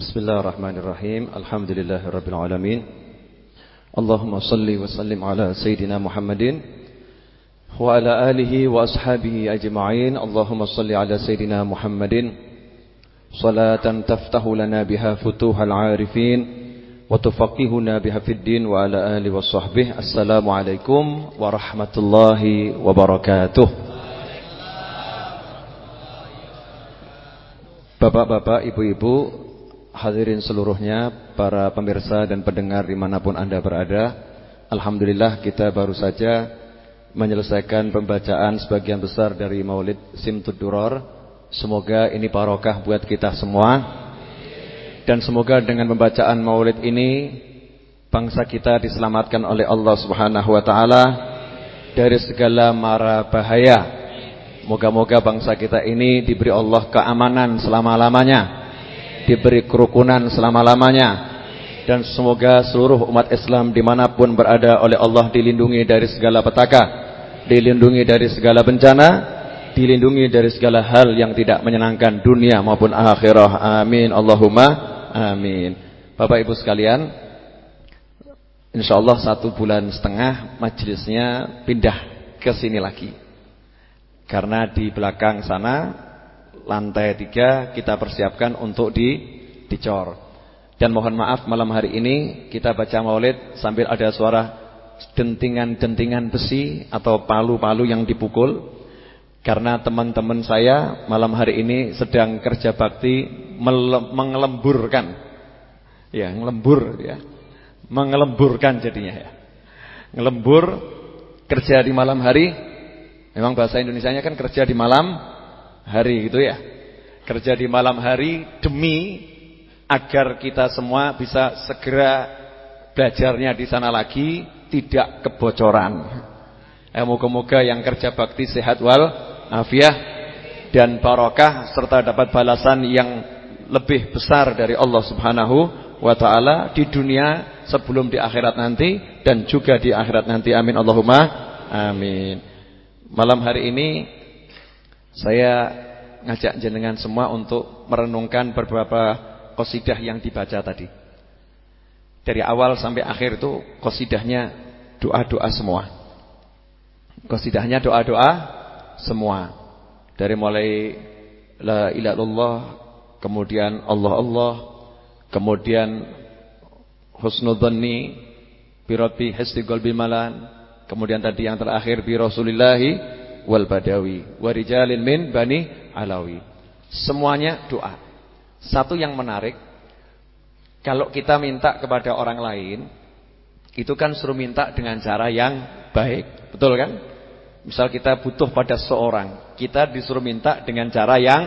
Bismillahirrahmanirrahim. Alhamdulillahirabbil alamin. Allahumma salli wa sallim ala sayidina Muhammadin wa ala alihi wa ashabihi ajma'in. Allahumma salli ala sayidina Muhammadin salatan taftahu lana biha futuhal arifin wa tufaqihuna biha fid din wa ala alihi wa sahbihi. Assalamualaikum warahmatullahi wabarakatuh. Bapak-bapak, ibu-ibu, hadirin seluruhnya, para pemirsa dan pendengar di mana pun anda berada Alhamdulillah kita baru saja menyelesaikan pembacaan sebagian besar dari maulid Simtud Duror Semoga ini barokah buat kita semua. Dan semoga dengan pembacaan maulid ini Bangsa kita diselamatkan oleh Allah subhanahu wa ta'ala Dari segala mara bahaya. Moga-moga bangsa kita ini diberi Allah keamanan selama-lamanya Diberi kerukunan selama-lamanya. Dan semoga seluruh umat Islam di mana pun berada oleh Allah dilindungi dari segala petaka Dilindungi dari segala bencana Dilindungi dari segala hal yang tidak menyenangkan dunia maupun akhirah. Amin. Allahumma Amin. Bapak ibu sekalian InsyaAllah satu bulan setengah majelisnya pindah ke sini lagi. Karena di belakang sana lantai tiga kita persiapkan untuk di dicor. Dan mohon maaf malam hari ini kita baca maulid sambil ada suara dentingan-dentingan besi atau palu-palu yang dipukul. Karena teman-teman saya malam hari ini sedang kerja bakti mengelemburkan. Ya, ngelembur ya. Mengelemburkan jadinya ya. Ngelembur kerja di malam hari Memang bahasa Indonesianya kan kerja di malam hari gitu ya. Kerja di malam hari demi agar kita semua bisa segera belajarnya di sana lagi tidak kebocoran. Eh, moga-moga yang kerja bakti sehat wal afiah dan barokah serta dapat balasan yang lebih besar dari Allah Subhanahu wa taala di dunia sebelum di akhirat nanti dan juga di akhirat nanti. Amin Allahumma amin. Malam hari ini saya ngajak jenengan semua untuk merenungkan beberapa kosidah yang dibaca tadi. Dari awal sampai akhir itu kosidahnya doa-doa semua. Kosidahnya doa-doa semua. Dari mulai la ilaha illallah, kemudian Allah Allah, kemudian husnudzanni bi rabbi hasbi qalbi malan, Kemudian tadi yang terakhir bi Rasulillahi wal Badawi wa rijalin min Bani Alawi. Semuanya doa. Satu yang menarik kalau kita minta kepada orang lain itu kan suruh minta dengan cara yang baik. Betul kan? Misal kita butuh pada seorang, kita disuruh minta dengan cara yang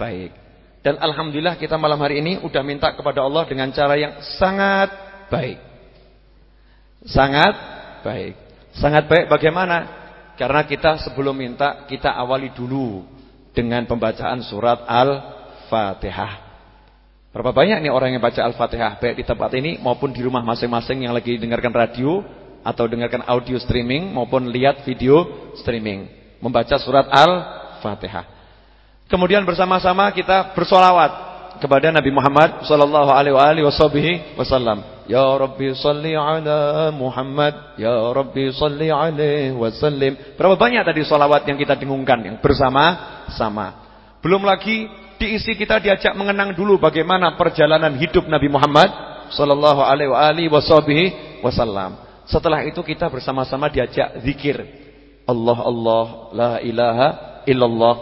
baik. Dan alhamdulillah kita malam hari ini udah minta kepada Allah dengan cara yang sangat baik. Sangat baik. Sangat baik bagaimana? Karena kita sebelum minta kita awali dulu dengan pembacaan surat Al-Fatihah. Berapa banyak nih orang yang baca Al-Fatihah baik di tempat ini maupun di rumah masing-masing yang lagi dengarkan radio atau dengarkan audio streaming maupun lihat video streaming membaca surat Al-Fatihah. Kemudian bersama-sama kita bersolawat kepada Nabi Muhammad sallallahu alaihi wasallam. Ya Rabbi salli ala Muhammad. Ya Rabbi salli alaihi wasallim. Berapa banyak tadi salawat yang kita dengungkan Yang bersama-sama. Belum lagi diisi kita diajak mengenang dulu Bagaimana perjalanan hidup Nabi Muhammad Sallallahu alaihi wasallam. Setelah itu kita bersama-sama diajak zikir. Allah Allah la ilaha illallah.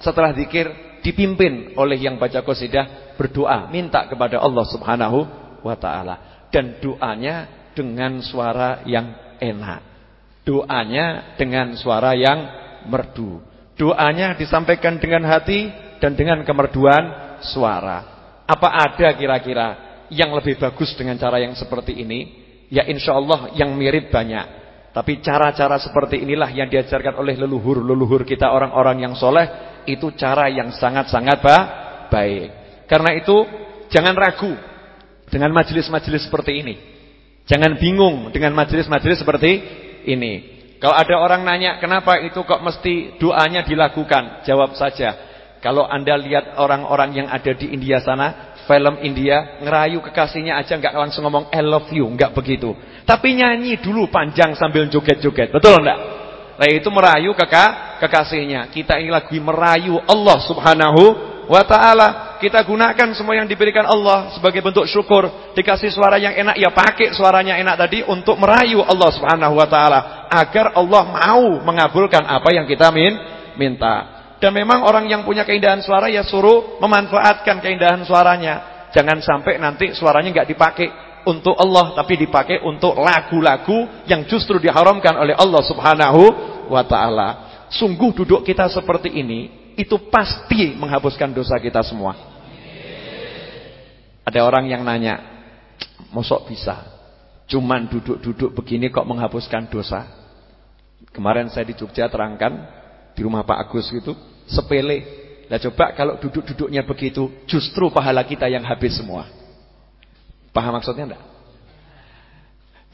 Setelah zikir dipimpin oleh yang baca qasidah Berdoa minta kepada Allah subhanahu wa ta'ala dan doanya dengan suara yang enak. Doanya dengan suara yang merdu. Doanya disampaikan dengan hati dan dengan kemerduan suara. Apa ada kira-kira yang lebih bagus dengan cara yang seperti ini? Ya insya Allah yang mirip banyak. Tapi cara-cara seperti inilah yang diajarkan oleh leluhur-leluhur kita orang-orang yang soleh. Itu cara yang sangat-sangat baik. Karena itu jangan ragu dengan majelis-majelis seperti ini. Jangan bingung dengan majelis-majelis seperti ini. Kalau ada orang nanya, kenapa itu kok mesti doanya dilakukan? Jawab saja. Kalau Anda lihat orang-orang yang ada di India sana, film India, ngerayu kekasihnya aja nggak langsung ngomong I love you, nggak begitu. Tapi nyanyi dulu panjang sambil joget-joget. Betul enggak? Nah, itu merayu kekah kekasihnya. Kita ini lagi merayu Allah Subhanahu wa taala. Kita gunakan semua yang diberikan Allah sebagai bentuk syukur. Dikasih suara yang enak ya pakai suaranya enak tadi untuk merayu Allah Subhanahu wa taala agar Allah mau mengabulkan apa yang kita min minta. Dan memang orang yang punya keindahan suara ya suruh memanfaatkan keindahan suaranya. Jangan sampai nanti suaranya nggak dipakai untuk Allah tapi dipakai untuk lagu-lagu yang justru diharamkan oleh Allah Subhanahu wa taala. Sungguh duduk kita seperti ini itu pasti menghapuskan dosa kita semua. Ada orang yang nanya, "Mosok bisa? Cuman duduk-duduk begini kok menghapuskan dosa?" Kemarin saya di Jogja terangkan di rumah Pak Agus gitu, sepele. Nah coba kalau duduk-duduknya begitu, justru pahala kita yang habis semua. Paham maksudnya enggak?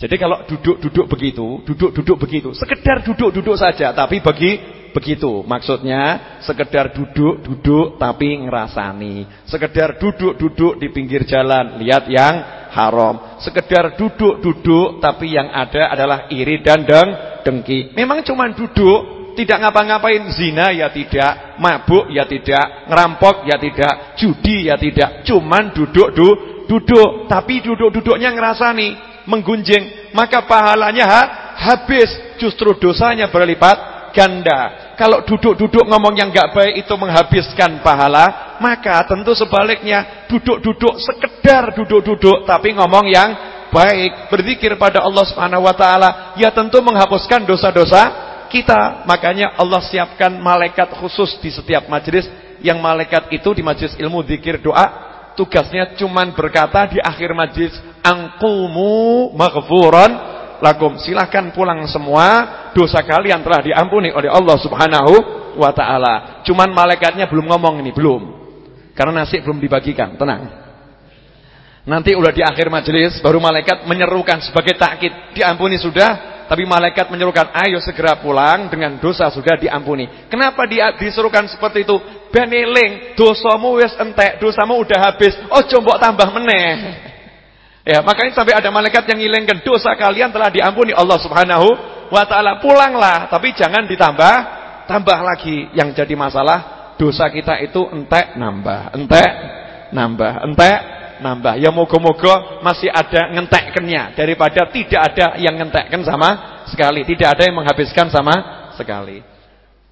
Jadi kalau duduk-duduk begitu, duduk-duduk begitu, sekedar duduk-duduk saja, tapi bagi begitu. Maksudnya sekedar duduk-duduk tapi ngerasani. Sekedar duduk-duduk di pinggir jalan, lihat yang haram. Sekedar duduk-duduk tapi yang ada adalah iri dan deng dengki. Memang cuma duduk, tidak ngapa-ngapain zina ya tidak, mabuk ya tidak, ngerampok ya tidak, judi ya tidak, cuman duduk du, duduk, tapi duduk-duduknya ngerasani, menggunjing, maka pahalanya ha, habis, justru dosanya berlipat ganda. Kalau duduk-duduk ngomong yang gak baik itu menghabiskan pahala, maka tentu sebaliknya duduk-duduk sekedar duduk-duduk tapi ngomong yang baik, berzikir pada Allah Subhanahu wa taala, ya tentu menghapuskan dosa-dosa kita. Makanya Allah siapkan malaikat khusus di setiap majelis. Yang malaikat itu di majelis ilmu zikir doa. Tugasnya cuman berkata di akhir majelis. Angkumu maghfuran lakum. Silahkan pulang semua. Dosa kalian telah diampuni oleh Allah subhanahu wa ta'ala. Cuman malaikatnya belum ngomong ini. Belum. Karena nasi belum dibagikan. Tenang. Nanti udah di akhir majelis baru malaikat menyerukan sebagai takkid diampuni sudah tapi malaikat menyerukan, ayo segera pulang dengan dosa sudah diampuni. Kenapa dia disuruhkan seperti itu? Beneling, dosamu wis entek, dosamu udah habis. Oh jombok tambah meneh. Ya, makanya sampai ada malaikat yang ngilangkan dosa kalian telah diampuni Allah Subhanahu wa taala. Pulanglah, tapi jangan ditambah tambah lagi. Yang jadi masalah dosa kita itu entek nambah, entek nambah, entek nambah. Ya moga-moga masih ada ngentekkennya daripada tidak ada yang ngentekkan sama sekali, tidak ada yang menghabiskan sama sekali.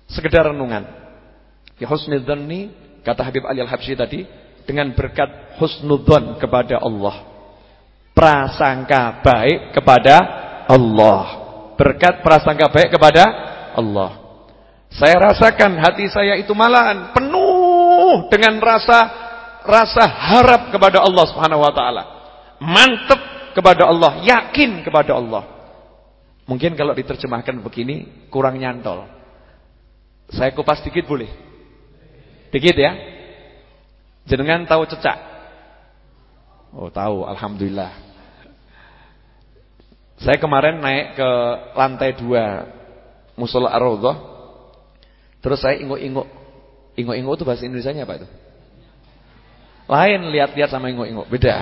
Sekedar renungan. Ya husnudzanni kata Habib Ali Al-Habsyi tadi dengan berkat husnudzan kepada Allah. Prasangka baik kepada Allah. Berkat prasangka baik kepada Allah. Saya rasakan hati saya itu malahan penuh dengan rasa rasa harap kepada Allah Subhanahu wa taala. Mantap kepada Allah, yakin kepada Allah. Mungkin kalau diterjemahkan begini kurang nyantol. Saya kupas dikit boleh? Dikit ya? Jenengan tahu cecak? Oh, tahu, alhamdulillah. Saya kemarin naik ke lantai dua Musola Ar-Raudhah. Terus saya inguk-inguk. Inguk-inguk itu bahasa Indonesianya apa itu? Lain lihat-lihat sama inguk-inguk, beda.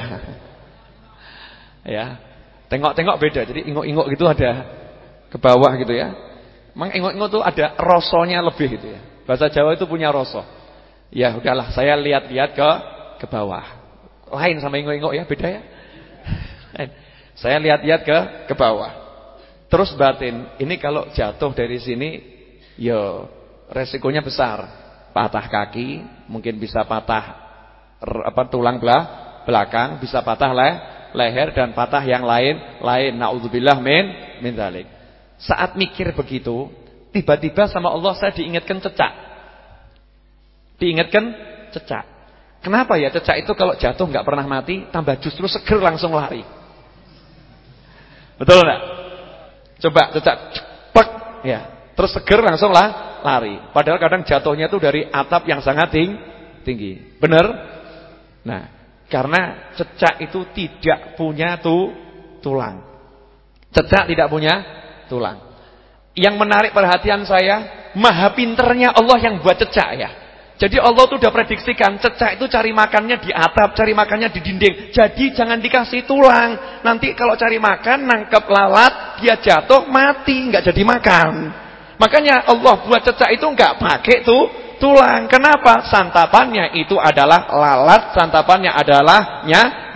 Ya. Tengok-tengok beda. Jadi inguk-inguk gitu ada ke bawah gitu ya. Memang inguk-inguk tuh ada rosonya lebih gitu ya. Bahasa Jawa itu punya roso. Ya udahlah, saya lihat-lihat ke ke bawah. Lain sama inguk-inguk ya, beda ya. Saya lihat-lihat ke ke bawah. Terus batin, ini kalau jatuh dari sini ya resikonya besar. Patah kaki, mungkin bisa patah apa tulang belah belakang, bisa patah le, leher dan patah yang lain lain. Nauzubillah min min dzalik. Saat mikir begitu, tiba-tiba sama Allah saya diingatkan cecak. Diingatkan cecak. Kenapa ya cecak itu kalau jatuh nggak pernah mati, tambah justru seger langsung lari. Betul enggak? Coba cecak cepet ya. Terus seger langsung lah lari. Padahal kadang jatuhnya itu dari atap yang sangat tinggi. Benar? Nah, karena cecak itu tidak punya tu, tulang. Cecak tidak punya tulang. Yang menarik perhatian saya, maha pinternya Allah yang buat cecak ya. Jadi Allah tuh udah prediksikan cecak itu cari makannya di atap, cari makannya di dinding. Jadi jangan dikasih tulang. Nanti kalau cari makan nangkep lalat, dia jatuh mati, nggak jadi makan. Makanya Allah buat cecak itu nggak pakai tuh tulang. Kenapa? Santapannya itu adalah lalat, santapannya adalah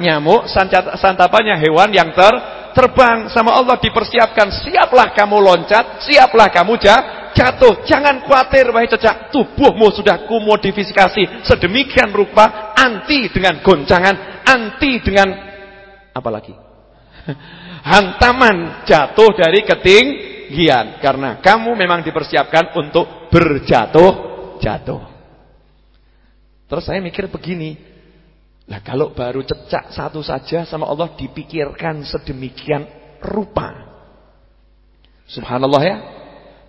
nyamuk, santapannya hewan yang ter terbang sama Allah dipersiapkan. Siaplah kamu loncat, siaplah kamu jatuh. Jangan khawatir wahai cecak, tubuhmu sudah kumodifikasi sedemikian rupa anti dengan goncangan, anti dengan apa lagi? Hantaman jatuh dari ketinggian karena kamu memang dipersiapkan untuk berjatuh-jatuh. Terus saya mikir begini, lah kalau baru cecak satu saja sama Allah dipikirkan sedemikian rupa. Subhanallah ya.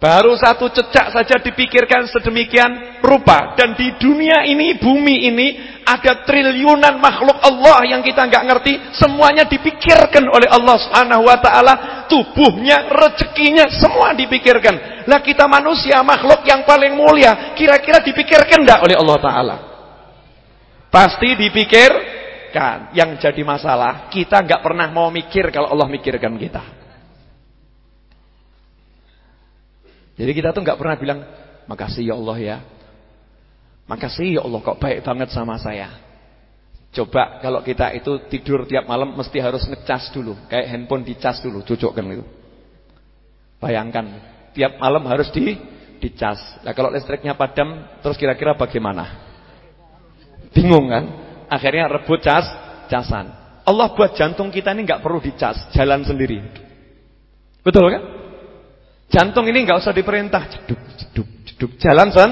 Baru satu cecak saja dipikirkan sedemikian rupa. Dan di dunia ini, bumi ini, ada triliunan makhluk Allah yang kita nggak ngerti. Semuanya dipikirkan oleh Allah subhanahu wa ta'ala. Tubuhnya, rezekinya, semua dipikirkan. Lah kita manusia, makhluk yang paling mulia. Kira-kira dipikirkan enggak oleh Allah ta'ala? Pasti dipikirkan. Yang jadi masalah, kita nggak pernah mau mikir kalau Allah mikirkan kita. Jadi kita tuh nggak pernah bilang, makasih ya Allah ya. Makasih ya Allah kok baik banget sama saya. Coba kalau kita itu tidur tiap malam mesti harus ngecas dulu. Kayak handphone dicas dulu, cocokkan itu. Bayangkan, tiap malam harus di dicas. Nah kalau listriknya padam, terus kira-kira bagaimana? Bingung kan? Akhirnya rebut cas, casan. Allah buat jantung kita ini nggak perlu dicas, jalan sendiri. Betul kan? Jantung ini nggak usah diperintah, jeduk, jeduk, jeduk, jalan sen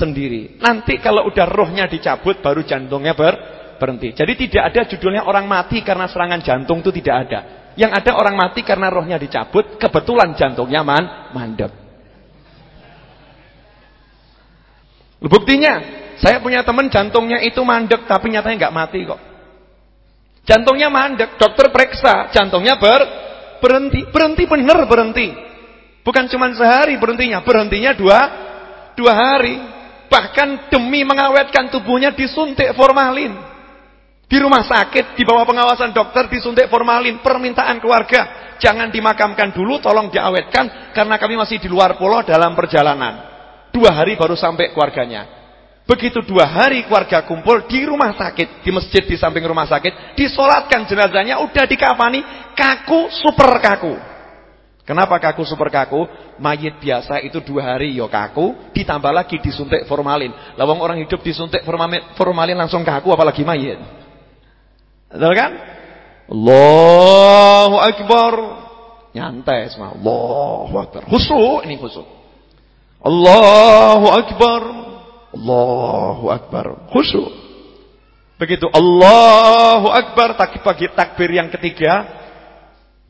sendiri. Nanti kalau udah rohnya dicabut, baru jantungnya ber berhenti. Jadi tidak ada judulnya orang mati karena serangan jantung itu tidak ada. Yang ada orang mati karena rohnya dicabut, kebetulan jantungnya man mandek. Buktinya, saya punya teman jantungnya itu mandek, tapi nyatanya nggak mati kok. Jantungnya mandek, dokter periksa, jantungnya ber berhenti, berhenti bener berhenti. Bukan cuma sehari berhentinya, berhentinya dua, dua hari. Bahkan demi mengawetkan tubuhnya disuntik formalin. Di rumah sakit, di bawah pengawasan dokter disuntik formalin. Permintaan keluarga, jangan dimakamkan dulu, tolong diawetkan. Karena kami masih di luar pulau dalam perjalanan. Dua hari baru sampai keluarganya. Begitu dua hari keluarga kumpul di rumah sakit, di masjid di samping rumah sakit, disolatkan jenazahnya, udah dikafani, kaku, super kaku. Kenapa kaku super kaku? Mayit biasa itu dua hari yo ya kaku, ditambah lagi disuntik formalin. Lawang orang hidup disuntik formalin, langsung kaku, apalagi mayit. Betul kan? Allahu Akbar. Nyantai semua. Allahu Akbar. Khusyuk ini khusyuk. Allahu Akbar. Allahu Akbar. Khusyuk. Begitu Allahu Akbar takbir yang ketiga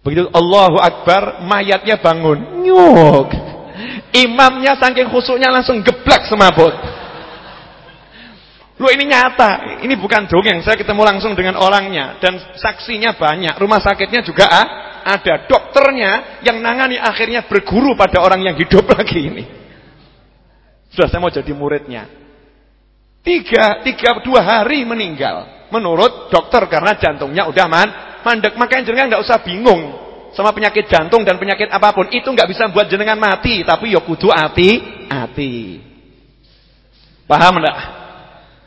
Begitu Allahu Akbar, mayatnya bangun. Nyuk. Imamnya saking khusuknya langsung geblak semabut. Lu ini nyata, ini bukan dongeng. Saya ketemu langsung dengan orangnya dan saksinya banyak. Rumah sakitnya juga ah, ada. Dokternya yang nangani akhirnya berguru pada orang yang hidup lagi ini. Sudah saya mau jadi muridnya. Tiga, tiga, dua hari meninggal. Menurut dokter karena jantungnya udah man, mandek. Makanya jenengan nggak usah bingung sama penyakit jantung dan penyakit apa pun. Itu nggak bisa buat jenengan mati, tapi ya kudu hati-hati. Paham enggak?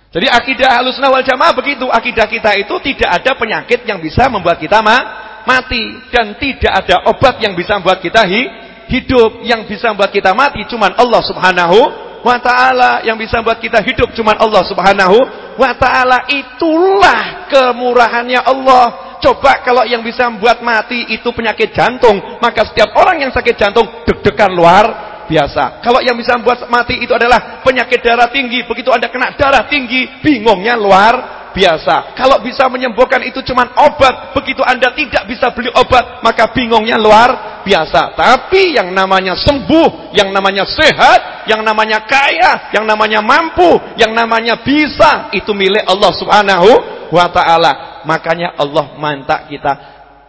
Jadi akidah Ahlussunnah wal Jamaah begitu. Akidah kita itu tidak ada penyakit yang bisa membuat kita ma mati dan tidak ada obat yang bisa membuat kita hi hidup. Yang bisa membuat kita mati cuman Allah Subhanahu wa taala. Yang bisa membuat kita hidup cuman Allah Subhanahu wa taala. Itulah kemurahannya Allah. Coba kalau yang bisa membuat mati itu penyakit jantung, maka setiap orang yang sakit jantung deg-degan luar biasa. Kalau yang bisa membuat mati itu adalah penyakit darah tinggi, begitu Anda kena darah tinggi, bingungnya luar biasa. Kalau bisa menyembuhkan itu cuma obat, begitu Anda tidak bisa beli obat, maka bingungnya luar biasa. Tapi yang namanya sembuh, yang namanya sehat, yang namanya kaya, yang namanya mampu, yang namanya bisa, itu milik Allah Subhanahu wa taala. Makanya Allah mantak kita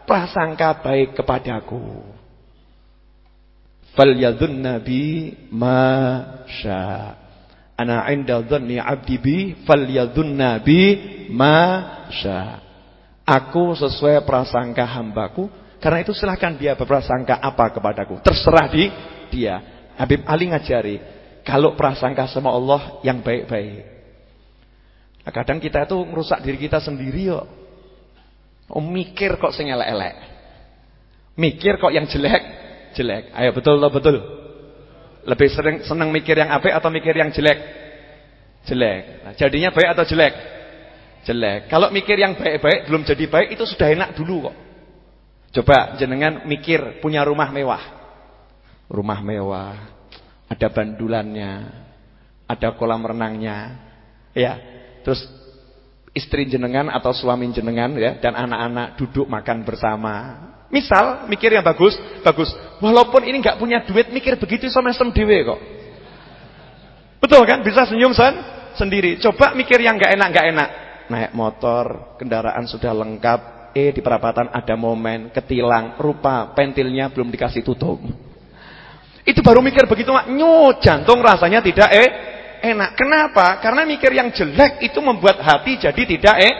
prasangka baik kepadaku. Falyadun nabi masya. Ana 'inda dhanni 'abdi bi falyadhunna bi ma sya. Aku sesuai prasangka hambaku, karena itu silahkan dia berprasangka apa kepadaku. Terserah di dia. Habib Ali ngajari, kalau prasangka sama Allah yang baik-baik. Nah, kadang kita itu merusak diri kita sendiri kok. Oh, mikir kok sing elek-elek. Mikir kok yang jelek, jelek. Ayo betul loh betul. Lebih sering senang mikir yang apik atau mikir yang jelek? Jelek. Nah, jadinya baik atau jelek? Jelek. Kalau mikir yang baik-baik belum jadi baik itu sudah enak dulu kok. Coba jenengan mikir punya rumah mewah. Rumah mewah, ada bandulannya, ada kolam renangnya. Ya. Terus istri jenengan atau suami jenengan ya dan anak-anak duduk makan bersama. Misal mikir yang bagus, bagus. Walaupun ini nggak punya duit, mikir begitu sama sem dewe kok. Betul kan? Bisa senyum san sendiri. Coba mikir yang nggak enak, nggak enak. Naik motor, kendaraan sudah lengkap, eh di perapatan ada momen ketilang, rupa pentilnya belum dikasih tutup. Itu baru mikir begitu, mak. Nyu, jantung rasanya tidak eh enak. Kenapa? Karena mikir yang jelek itu membuat hati jadi tidak eh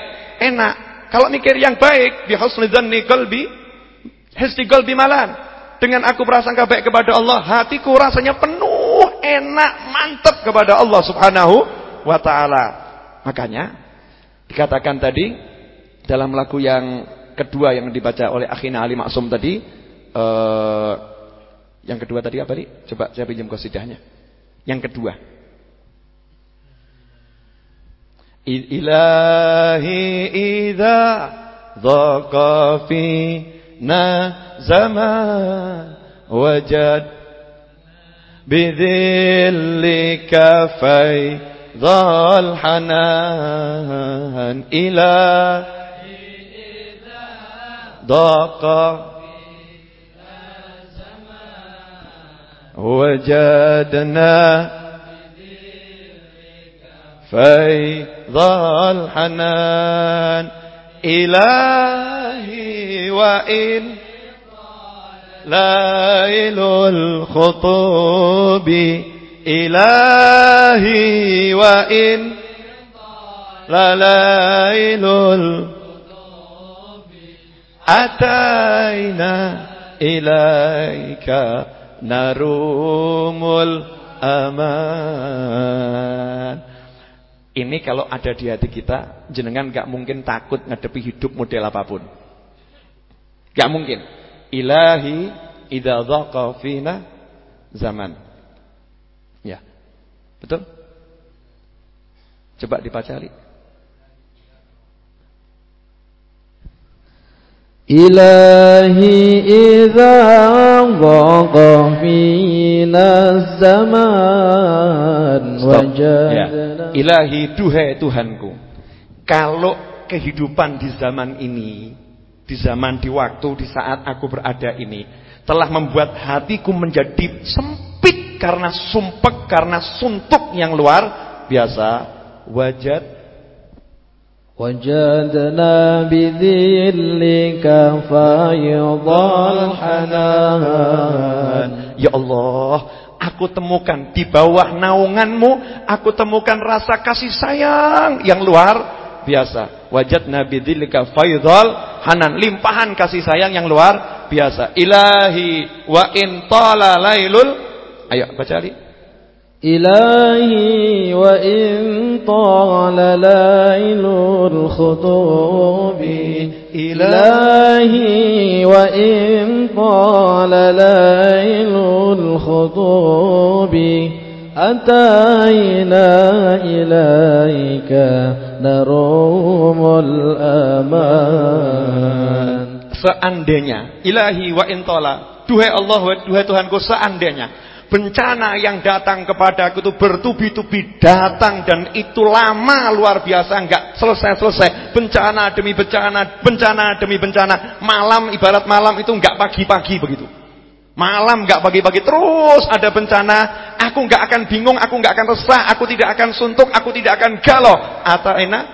enak. Kalau mikir yang baik, bi husnidzanni qalbi Histigol bimalan. Dengan aku prasangka baik kepada Allah, hatiku rasanya penuh, enak, mantap kepada Allah Subhanahu wa taala. Makanya dikatakan tadi dalam lagu yang kedua yang dibaca oleh Akhina Ali Maksum tadi, uh, yang kedua tadi apa nih? Coba saya pinjam qasidahnya. Yang kedua. إلهي إذا ضاق فينا زمان وجد بذلك فيض الحنان. إلى ضاق وجدنا فيض الحنان إلهي وإن ليل الخطوب إلهي وإن لليل أتينا إليك نروم الأمان Ini kalau ada di hati kita, jenengan gak mungkin takut ngadepi hidup model apa pun. Gak mungkin. Ilahi idza fina zaman. Ya. Betul? Coba dibaca Ali. Ilahi idza Ya. Ilahi duhai Tuhanku. Kalau kehidupan di zaman ini di zaman, di waktu, di saat aku berada ini telah membuat hatiku menjadi sempit karena sumpek, karena suntuk yang luar biasa. Wajad Wajadna bidhillika fayyadhal hanan Ya Allah, aku temukan di bawah naunganmu, aku temukan rasa kasih sayang yang luar biasa. Wajadna bidzilika faidhal hanan, limpahan kasih sayang yang luar biasa. Ilahi wa in tala lailul Ayo baca Ali. إلهي وإن طال ليل الخطوب. إلهي وإن طال ليل الخطوب. أتينا إليك نروم الأمان. Seandainya Ilahi wa intola Duhai Allah, duhai Tuhanku seandainya. Bencana yang datang kepada aku itu bertubi-tubi datang dan itu lama luar biasa enggak selesai-selesai bencana demi bencana bencana demi bencana malam ibarat malam itu enggak pagi-pagi begitu Malam gak pagi-pagi terus ada bencana, aku gak akan bingung, aku gak akan resah, aku tidak akan suntuk, aku tidak akan galau. Ataina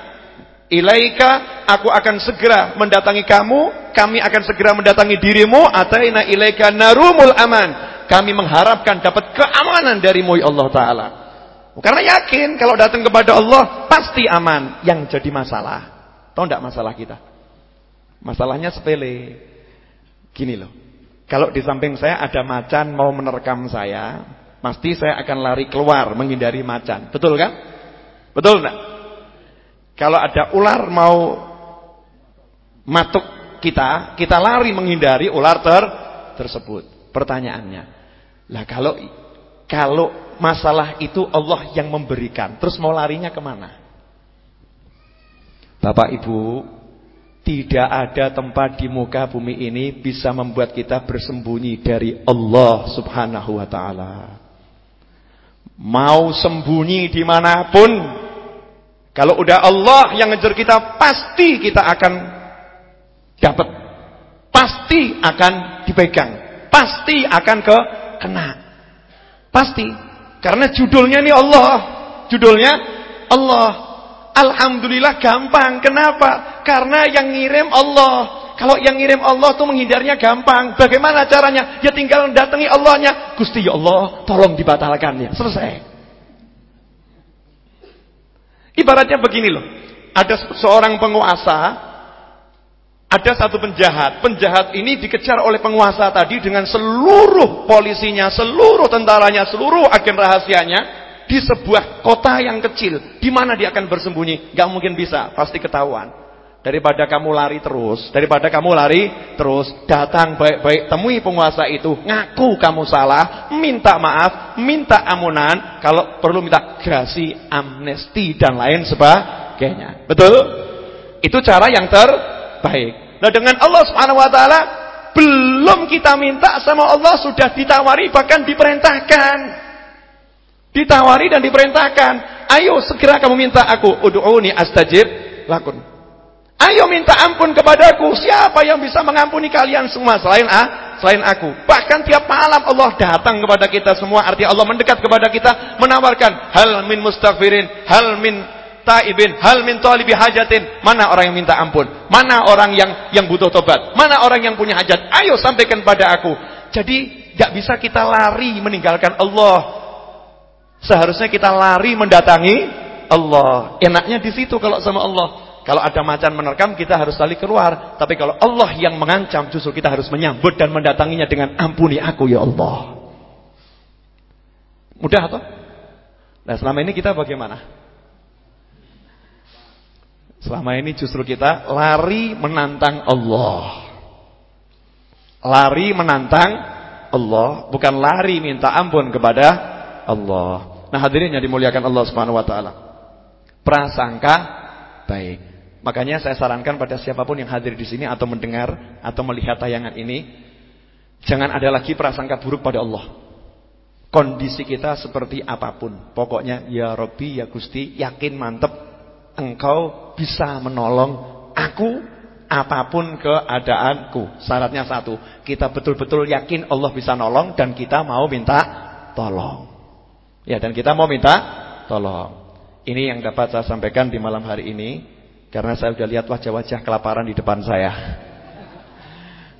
ilaika, aku akan segera mendatangi kamu, kami akan segera mendatangi dirimu. Ataina ilaika narumul aman. Kami mengharapkan dapat keamanan darimu ya Allah taala. Karena yakin kalau datang kepada Allah pasti aman. Yang jadi masalah, tahu enggak masalah kita? Masalahnya sepele. Gini loh. Kalau di samping saya ada macan mau menerkam saya, pasti saya akan lari keluar menghindari macan. Betul kan? Betul enggak? Kalau ada ular mau matuk kita, kita lari menghindari ular ter tersebut. Pertanyaannya, lah kalau kalau masalah itu Allah yang memberikan, terus mau larinya ke mana? Bapak Ibu, tidak ada tempat di muka bumi ini bisa membuat kita bersembunyi dari Allah subhanahu wa ta'ala. Mau sembunyi di mana pun, kalau udah Allah yang ngejar kita, pasti kita akan dapat. Pasti akan dipegang. Pasti akan ke kena. Pasti. Karena judulnya ini Allah. Judulnya Allah. Alhamdulillah gampang. Kenapa? Karena yang ngirim Allah. Kalau yang ngirim Allah tuh menghindarnya gampang. Bagaimana caranya? Ya tinggal datangi Allahnya. Gusti ya Allah, tolong dibatalkannya. Selesai. Ibaratnya begini loh. Ada seorang penguasa, ada satu penjahat. Penjahat ini dikejar oleh penguasa tadi dengan seluruh polisinya, seluruh tentaranya, seluruh agen rahasianya di sebuah kota yang kecil. Di mana dia akan bersembunyi? Gak mungkin bisa, pasti ketahuan. Daripada kamu lari terus, daripada kamu lari terus, datang baik-baik, temui penguasa itu, ngaku kamu salah, minta maaf, minta amunan, kalau perlu minta grasi, amnesti dan lain sebagainya. Betul? Itu cara yang terbaik. Nah, dengan Allah Subhanahu wa taala belum kita minta sama Allah sudah ditawari bahkan diperintahkan. Ditawari dan diperintahkan. Ayo segera kamu minta aku. Udu'uni astajib lakun. Ayo minta ampun kepadaku. Siapa yang bisa mengampuni kalian semua selain ah, selain aku. Bahkan tiap malam Allah datang kepada kita semua. Artinya Allah mendekat kepada kita menawarkan hal min mustaghfirin, hal min taibin, hal min talibi hajatin. Mana orang yang minta ampun? Mana orang yang yang butuh tobat? Mana orang yang punya hajat? Ayo sampaikan pada aku. Jadi gak bisa kita lari meninggalkan Allah. Seharusnya kita lari mendatangi Allah. Enaknya di situ kalau sama Allah. Kalau ada macan menerkam kita harus lari keluar. Tapi kalau Allah yang mengancam justru kita harus menyambut dan mendatanginya dengan ampuni aku ya Allah. Mudah atau? Nah selama ini kita bagaimana? Selama ini justru kita lari menantang Allah. Lari menantang Allah, bukan lari minta ampun kepada Allah. Nah hadirin yang dimuliakan Allah Subhanahu wa taala. Prasangka baik. Makanya saya sarankan pada siapa pun yang hadir di sini atau mendengar atau melihat tayangan ini, jangan ada lagi prasangka buruk pada Allah. Kondisi kita seperti apa pun, pokoknya ya Robi ya Gusti, yakin mantep engkau bisa menolong aku apa pun keadaanku. Syaratnya satu, kita betul-betul yakin Allah bisa nolong dan kita mau minta tolong. Ya dan kita mau minta tolong. Ini yang dapat saya sampaikan di malam hari ini karena saya sudah lihat wajah-wajah kelaparan di depan saya.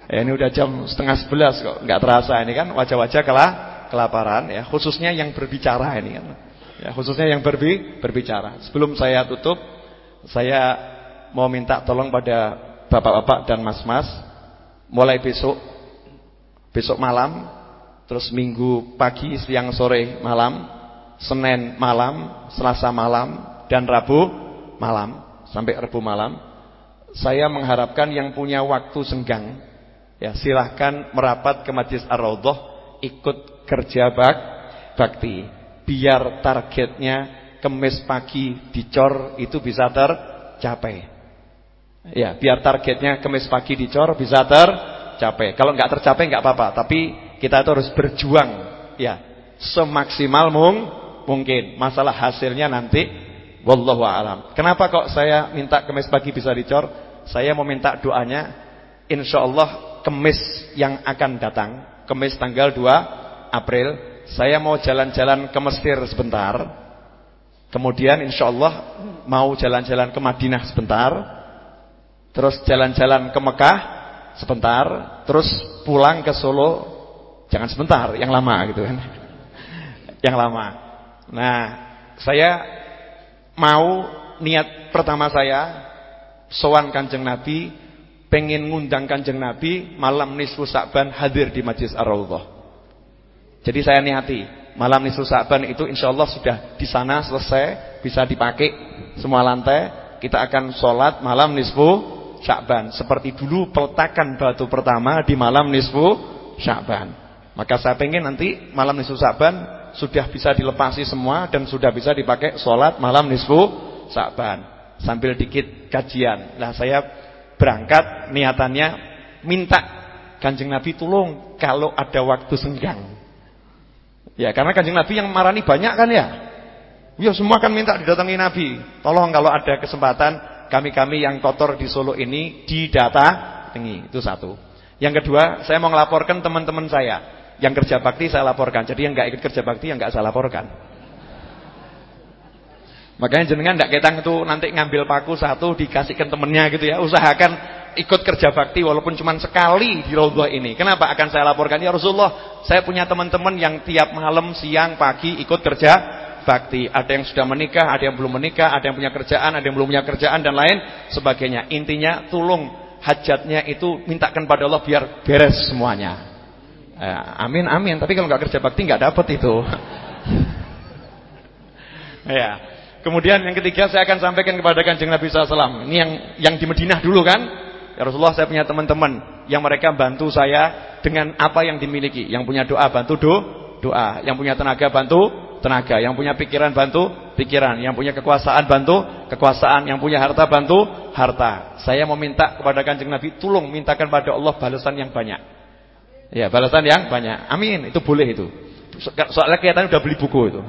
Ya, ini udah jam setengah sebelas kok, nggak terasa ini kan wajah-wajah kelah kelaparan ya, khususnya yang berbicara ini kan. Ya, khususnya yang berbi berbicara. Sebelum saya tutup, saya mau minta tolong pada bapak-bapak dan mas-mas mulai besok besok malam terus minggu pagi, siang, sore, malam Senin malam, Selasa malam, dan Rabu malam sampai Rabu malam. Saya mengharapkan yang punya waktu senggang, ya silahkan merapat ke Majlis Ar-Raudhah, ikut kerja bak bakti, biar targetnya kemis pagi dicor itu bisa tercapai. Ya, biar targetnya kemis pagi dicor bisa tercapai. Kalau nggak tercapai nggak apa-apa, tapi kita itu harus berjuang, ya, semaksimal mungkin mungkin. Masalah hasilnya nanti wallahu alam. Kenapa kok saya minta kemis pagi bisa dicor? Saya mau minta doanya insyaallah kemis yang akan datang, kemis tanggal 2 April, saya mau jalan-jalan ke Mesir sebentar. Kemudian insyaallah mau jalan-jalan ke Madinah sebentar. Terus jalan-jalan ke Mekah sebentar, terus pulang ke Solo jangan sebentar, yang lama gitu kan. Yang lama. Nah, saya mau niat pertama saya sowan Kanjeng Nabi, pengen ngundang Kanjeng Nabi malam nisfu Sa'ban hadir di Majlis Ar-Raudhah. Jadi saya niati malam nisfu Sa'ban itu insya Allah sudah di sana selesai, bisa dipakai semua lantai. Kita akan sholat malam nisfu Sa'ban seperti dulu peletakan batu pertama di malam nisfu Sa'ban. Maka saya pengen nanti malam nisfu Sa'ban sudah bisa dilepasi semua dan sudah bisa dipakai sholat malam nisfu Sa'ban sambil dikit kajian. Nah saya berangkat niatannya minta Kanjeng Nabi tolong kalau ada waktu senggang. Ya karena Kanjeng Nabi yang marani banyak kan ya. Ya semua kan minta didatangi Nabi. Tolong kalau ada kesempatan kami-kami yang kotor di Solo ini didatangi. Itu satu. Yang kedua, saya mau melaporkan teman-teman saya yang kerja bakti saya laporkan. Jadi yang nggak ikut kerja bakti yang nggak saya laporkan. Makanya jenengan tidak ketang itu nanti ngambil paku satu dikasihkan temennya gitu ya. Usahakan ikut kerja bakti walaupun cuma sekali di raudhah ini. Kenapa akan saya laporkan? Ya Rasulullah, saya punya teman-teman yang tiap malam, siang, pagi ikut kerja bakti. Ada yang sudah menikah, ada yang belum menikah, ada yang punya kerjaan, ada yang belum punya kerjaan dan lain sebagainya. Intinya tolong hajatnya itu mintakan pada Allah biar beres semuanya. Eh, amin amin. Tapi kalau nggak kerja bakti nggak dapat itu. ya. Kemudian yang ketiga saya akan sampaikan kepada Kanjeng Nabi SAW. Ini yang yang di Madinah dulu kan. Ya Rasulullah saya punya teman-teman yang mereka bantu saya dengan apa yang dimiliki. Yang punya doa bantu do, doa. Yang punya tenaga bantu tenaga. Yang punya pikiran bantu pikiran. Yang punya kekuasaan bantu kekuasaan. Yang punya harta bantu harta. Saya mau minta kepada Kanjeng Nabi tolong mintakan pada Allah balasan yang banyak. Ya, balasan yang banyak. Amin. Itu boleh itu. Soalnya kelihatannya udah beli buku itu.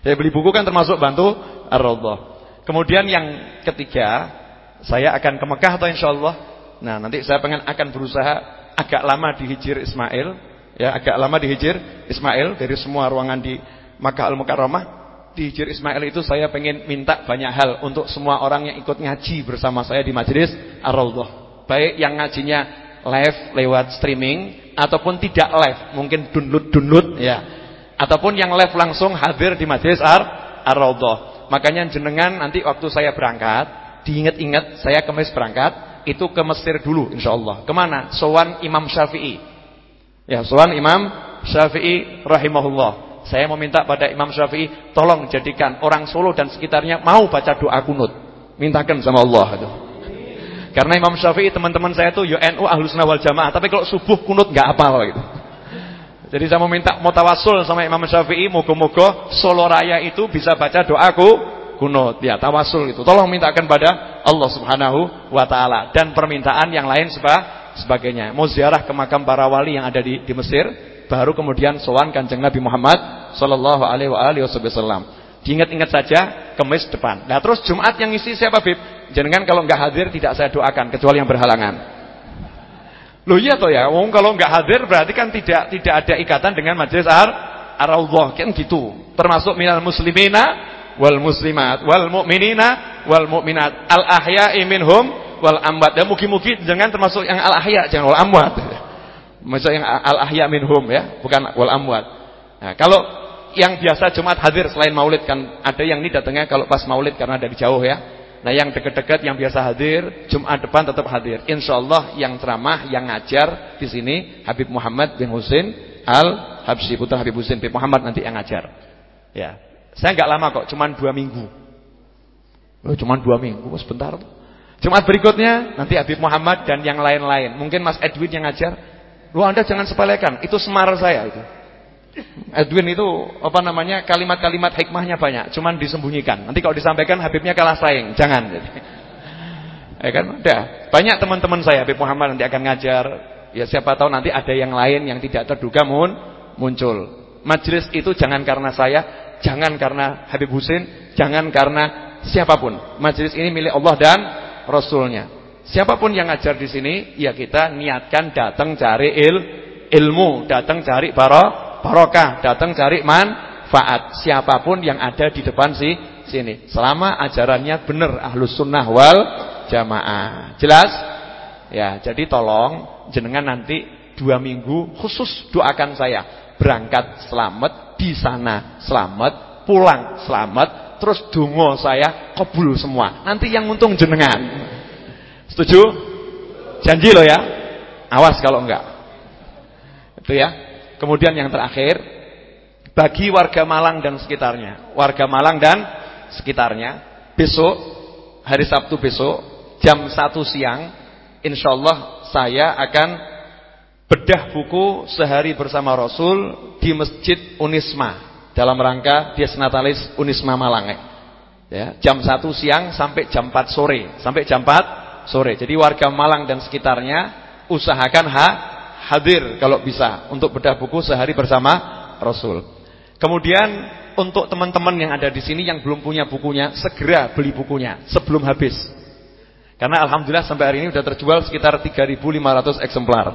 Saya beli buku kan termasuk bantu Ar-Raudhah. Kemudian yang ketiga, saya akan ke Mekah atau insyaallah. Nah, nanti saya pengen akan berusaha agak lama di Hijir Ismail, ya, agak lama di Hijir Ismail dari semua ruangan di Makkah Al-Mukarramah. Di Hijir Ismail itu saya pengen minta banyak hal untuk semua orang yang ikut ngaji bersama saya di majelis Ar-Raudhah. Baik yang ngajinya live lewat streaming ataupun tidak live, mungkin download-download ya ataupun yang live langsung hadir di majelis Ar-Raudhah. Makanya jenengan nanti waktu saya berangkat, diingat-ingat saya kemis berangkat, itu ke Mesir dulu insyaallah. Ke mana? Sowan Imam Syafi'i. Ya, sowan Imam Syafi'i rahimahullah. Saya meminta pada Imam Syafi'i tolong jadikan orang Solo dan sekitarnya mau baca doa kunut. Mintakan sama Allah itu. Karena Imam Syafi'i teman-teman saya itu ya NU Ahlus Sunnah wal Jamaah, tapi kalau subuh kunut enggak hafal gitu. Jadi saya mau minta mau sama Imam Syafi'i, moga-moga Solo Raya itu bisa baca doaku kunut. Ya, tawasul itu. Tolong mintakan pada Allah Subhanahu wa taala dan permintaan yang lain seba, sebagainya. Mau ziarah ke makam para wali yang ada di di Mesir, baru kemudian sowan Kanjeng Nabi Muhammad sallallahu alaihi wasallam. Diingat-ingat saja kemis depan. Nah, terus Jumat yang isi siapa, Bib? Jangan kalau enggak hadir tidak saya doakan kecuali yang berhalangan. Loh iya toh ya, wong kalau nggak hadir berarti kan tidak tidak ada ikatan dengan majelis ar ar-raudhah kan gitu. Termasuk minal muslimina wal muslimat wal mu'minina wal mu'minat al ahya'i minhum wal amwat. Dan mugi-mugi jangan termasuk yang al ahya jangan wal amwat. Maksud yang al ahya minhum ya, bukan wal amwat. Nah, kalau yang biasa Jumat hadir selain maulid kan ada yang ini datangnya kalau pas maulid karena dari jauh ya. Nah yang dekat-dekat yang biasa hadir Jumat depan tetap hadir. Insya Allah yang ceramah, yang ngajar di sini Habib Muhammad bin Husin Al Habsyi putra Habib Husin bin Muhammad nanti yang ngajar. Ya, saya nggak lama kok, cuma dua minggu. Oh, cuma dua minggu, sebentar. Jumat berikutnya nanti Habib Muhammad dan yang lain-lain. Mungkin Mas Edwin yang ngajar. Lu Anda jangan sepelekan, itu semar saya itu. Edwin itu apa namanya kalimat-kalimat hikmahnya banyak, cuman disembunyikan. Nanti kalau disampaikan Habibnya kalah saing, jangan. Ya kan? Udah. Banyak teman-teman saya Habib Muhammad nanti akan ngajar. Ya siapa tahu nanti ada yang lain yang tidak terduga mun muncul. Majelis itu jangan karena saya, jangan karena Habib Husin, jangan karena siapa pun. Majelis ini milik Allah dan Rasulnya. Siapa pun yang ngajar di sini, ya kita niatkan datang cari il, ilmu, datang cari barokah barokah, datang cari manfaat. Siapa pun yang ada di depan si sini. Selama ajarannya benar ahlus sunnah wal jamaah. Jelas? Ya, jadi tolong jenengan nanti dua minggu khusus doakan saya berangkat selamat di sana selamat pulang selamat, terus dungo saya kabul semua. Nanti yang untung jenengan. Setuju? Janji loh ya. Awas kalau enggak. Itu ya. Kemudian yang terakhir, bagi warga Malang dan sekitarnya. Warga Malang dan sekitarnya, besok hari Sabtu besok jam 1 siang insyaallah saya akan bedah buku sehari bersama Rasul di Masjid Unisma dalam rangka Dies Natalis Unisma Malang ya, jam 1 siang sampai jam 4 sore. Sampai jam 4 sore. Jadi warga Malang dan sekitarnya usahakan ha, hadir kalau bisa untuk bedah buku sehari bersama Rasul kemudian untuk teman-teman yang ada di sini yang belum punya bukunya segera beli bukunya sebelum habis karena Alhamdulillah sampai hari ini sudah terjual sekitar 3.500 eksemplar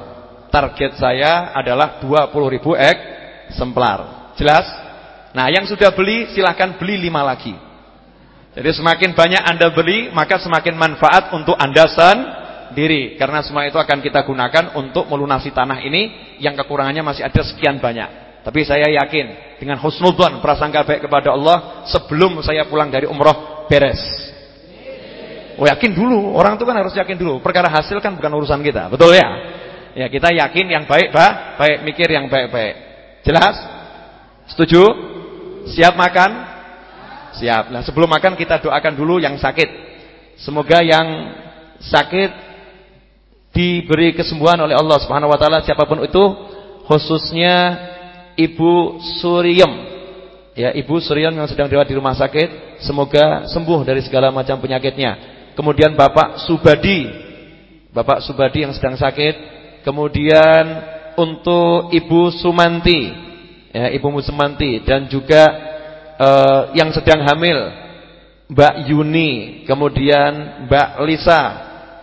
target saya adalah 20.000 eksemplar jelas Nah yang sudah beli silahkan beli lima lagi. Jadi semakin banyak anda beli maka semakin manfaat untuk anda sendiri. Karena semua itu akan kita gunakan untuk melunasi tanah ini yang kekurangannya masih ada sekian banyak. Tapi saya yakin dengan husnudzon prasangka baik kepada Allah sebelum saya pulang dari umroh beres. Oh yakin dulu, orang itu kan harus yakin dulu. Perkara hasil kan bukan urusan kita, betul ya? Ya kita yakin yang baik, bah, baik mikir yang baik-baik. Jelas? Setuju? Siap makan? Siap. Nah, sebelum makan kita doakan dulu yang sakit. Semoga yang sakit diberi kesembuhan oleh Allah Subhanahu wa taala siapa pun itu, khususnya Ibu Suryem. Ya, Ibu Suryem yang sedang dirawat di rumah sakit, semoga sembuh dari segala macam penyakitnya. Kemudian Bapak Subadi, Bapak Subadi yang sedang sakit, kemudian untuk Ibu Sumanti ya, Ibu Musmanti dan juga uh, yang sedang hamil Mbak Yuni, kemudian Mbak Lisa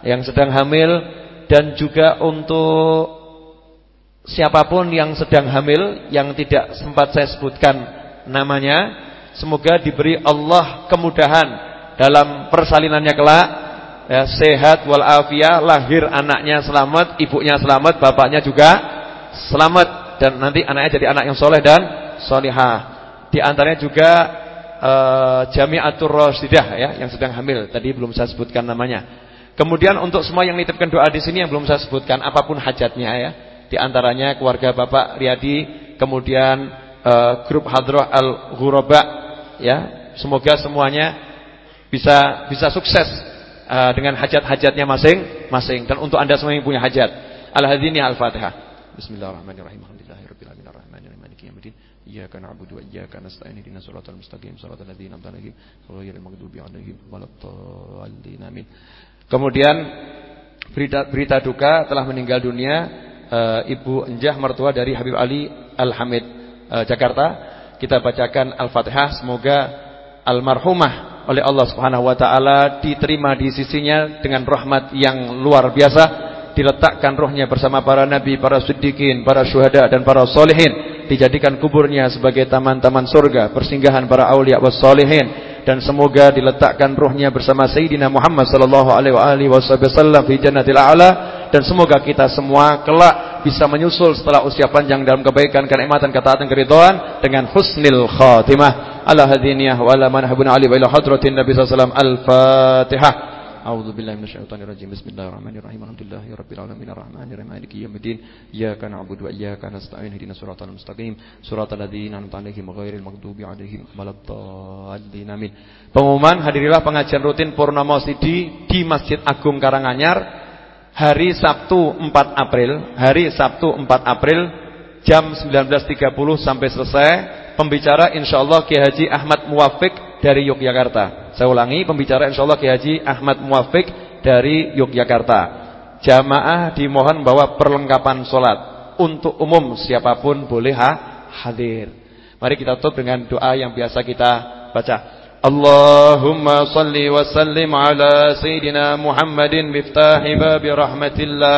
yang sedang hamil dan juga untuk siapa pun yang sedang hamil yang tidak sempat saya sebutkan namanya, semoga diberi Allah kemudahan dalam persalinannya kelak ya, sehat walafiat, lahir anaknya selamat, ibunya selamat, bapaknya juga selamat dan nanti anaknya jadi anak yang soleh dan solihah. Di antaranya juga uh, Jamiatur Rasidah ya yang sedang hamil. Tadi belum saya sebutkan namanya. Kemudian untuk semua yang nitipkan doa di sini yang belum saya sebutkan apa pun hajatnya ya. Di antaranya keluarga Bapak Riyadi, kemudian uh, grup Hadroh Al-Ghuraba ya. Semoga semuanya bisa bisa sukses uh, dengan hajat-hajatnya masing-masing dan untuk Anda semua yang punya hajat. Al-Hadini Al-Fatihah. Bismillahirrahmanirrahim. Alhamdulillahirabbil alamin. Iyyaka na'budu wa iyyaka nasta'in ihdinas siratal mustaqim siratal ladzina an'amta 'alaihim ghairil maghdubi 'alaihim waladdallin. Amin. Kemudian berita berita duka telah meninggal dunia uh, Ibu Enjah mertua dari Habib Ali Al-Hamid uh, Jakarta. Kita bacakan Al-Fatihah semoga almarhumah oleh Allah Subhanahu wa taala diterima di sisinya dengan rahmat yang luar biasa diletakkan rohnya bersama para nabi, para siddiqin, para syuhada dan para solehin dijadikan kuburnya sebagai taman-taman surga persinggahan para awliya was solehin dan semoga diletakkan rohnya bersama Sayyidina Muhammad sallallahu alaihi wasallam di jannatil a'la. Dan semoga kita semua kelak bisa menyusul setelah usia panjang dalam kebaikan kenikmatan ketaatan keridhaan dengan husnil khatimah. Ala hadiniyah wa ala manhabuna ali wa ila hadratin nabi sallallahu alaihi wasallam al-fatihah A'udzu billahi minasyaitonir rajim. Bismillahirrahmanirrahim. Alhamdulillahirabbil alamin arrahmanir rahim maliki yaumiddin. Iyyaka na'budu wa iyyaka nasta'in. Ihdinas siratal mustaqim. Siratal ladzina an'amta 'alaihim ghairil maghdubi 'alaihim waladdallin. Amin. Pengumuman hadirilah pengajian rutin Purna Mausidi di Masjid Agung Karanganyar hari Sabtu 4 April, hari Sabtu 4 April jam 19.30 sampai selesai. Pembicara insyaallah Ki Haji Ahmad Muwafiq dari Yogyakarta. Saya ulangi pembicara insyaallah Kiai Haji Ahmad Muwafiq dari Yogyakarta. Jamaah dimohon bawa perlengkapan sholat untuk umum siapa pun boleh ha hadir. Mari kita tutup dengan doa yang biasa kita baca. Allahumma salli wa sallim ala sayyidina Muhammadin miftahi babi rahmatillah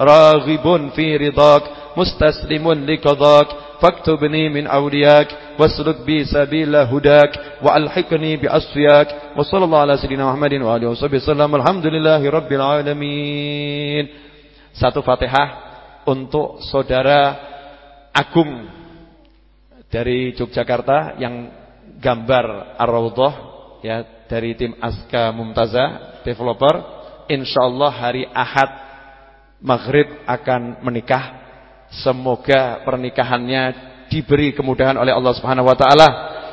راغب في رضاك مستسلم لقضاك فاكتبني من أولياك واسلك بي سبيل هداك وألحقني بأصفياك وصلى الله على سيدنا محمد وآله وصحبه وسلم الحمد لله رب العالمين satu fatihah untuk saudara Agung dari Yogyakarta yang gambar Ar-Raudhah ya dari tim Aska Mumtaza developer insyaallah hari Ahad maghrib akan menikah Semoga pernikahannya diberi kemudahan oleh Allah Subhanahu wa taala,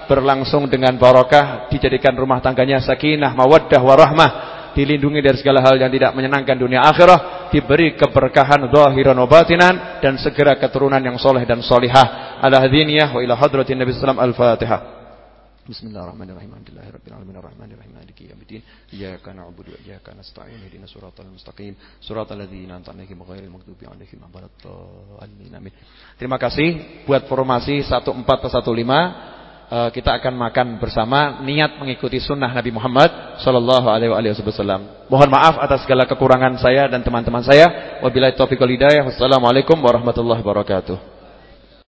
berlangsung dengan barokah, dijadikan rumah tangganya sakinah, mawaddah warahmah, dilindungi dari segala hal yang tidak menyenangkan dunia akhirah, diberi keberkahan zahiran wa batinan dan segera keturunan yang soleh dan solihah. Ala hadiniyah wa ila hadratin Nabi sallallahu al-Fatihah. Bismillahirrahmanirrahim. Alhamdulillahirabbil alamin maliki yaumiddin. Iyyaka na'budu wa iyyaka nasta'in. Ihdinas siratal mustaqim. Siratal ladzina an'amta 'alaihim ghairil maghdubi 'alaihim waladdallin. Amin. Terima kasih buat formasi 14 ke 15 kita akan makan bersama niat mengikuti sunnah Nabi Muhammad sallallahu alaihi wasallam. Mohon maaf atas segala kekurangan saya dan teman-teman saya. Wabillahi taufiq wal hidayah. Wassalamualaikum warahmatullahi wabarakatuh.